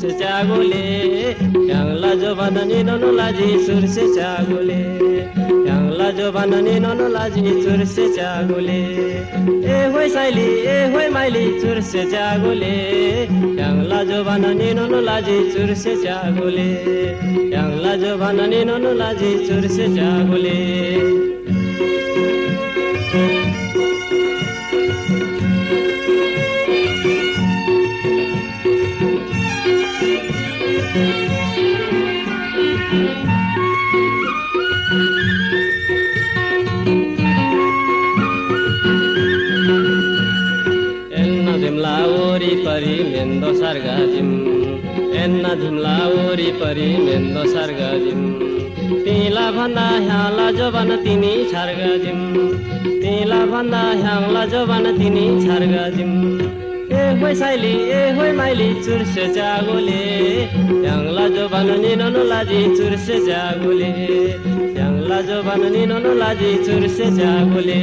surse chagule yangla jovanani nonu laji surse chagule yangla jovanani nonu laji surse chagule e hoy saili e hoy maili surse chagule yangla jovanani nonu laji surse chagule yangla jovanani nonu laji surse chagule वरिपरि मेन्दो सर्गजिम एन्न धिमला वरिपरि मेन्दो सर्गजिम तिला भन्दा ह्याला जोबन तिनी छर्गजिम तिला भन्दा ह्याला जोबन तिनी छर्गजिम ए होय साइली ए होय माइली चुर्से जागोले ह्याङ्ला जोबन निनो लाजी चुर्से जागोले ह्याङ्ला जोबन निनो लाजी चुर्से जागोले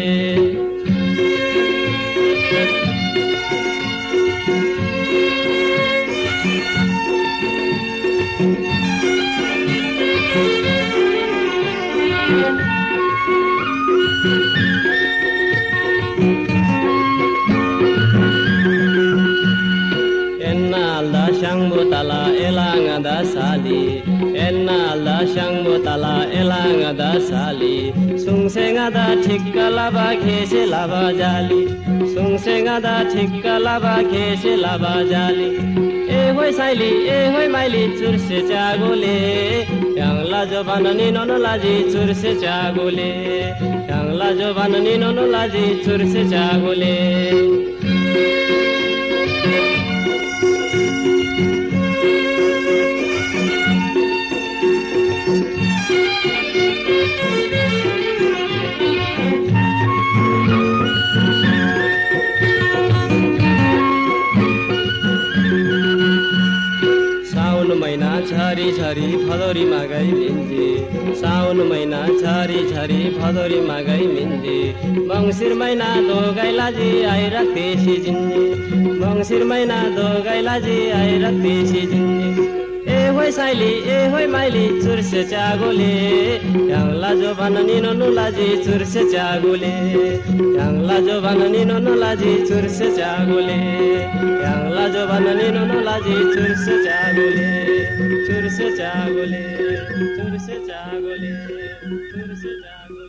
tala elang ada sali enna la shang bo tala elang ada sali sung seng ada thikka laba khese laba jali sung seng ada thikka laba khese laba jali e hoy saili হই চাইলি এ হই মাইলি চুরসে চাগুলে টাংলা জবান নিনন লাজি চুরসে চাগুলে টাংলা জবান নিনন লাজি thank you छरी छरी Bhadauri मागाई मिन्जी। साउन महिना छरी छरी भदौरी मागाई मिन्जी। मङ्सिर महिना दोगाई लाजी आइराख्थे सिजिन्जी मङ्सिर महिना दोगाई लाजी आइराख्थे सिजिन्जी ए হই চাইলি এ হই মাইলি, চুরছে চাগুলে। টাংলা জোবান নিনো নুলাজি, চুরছে চাগুলে। টাংলা জোবান নিনো নুলাজি, চুরছে চাগুলে। টাংলা জোবান নিনো নুলাজি, চুরছে চাগুলি। চুরছে চাগুলি চুরছে চাগুলি চুরছে চাগুলি।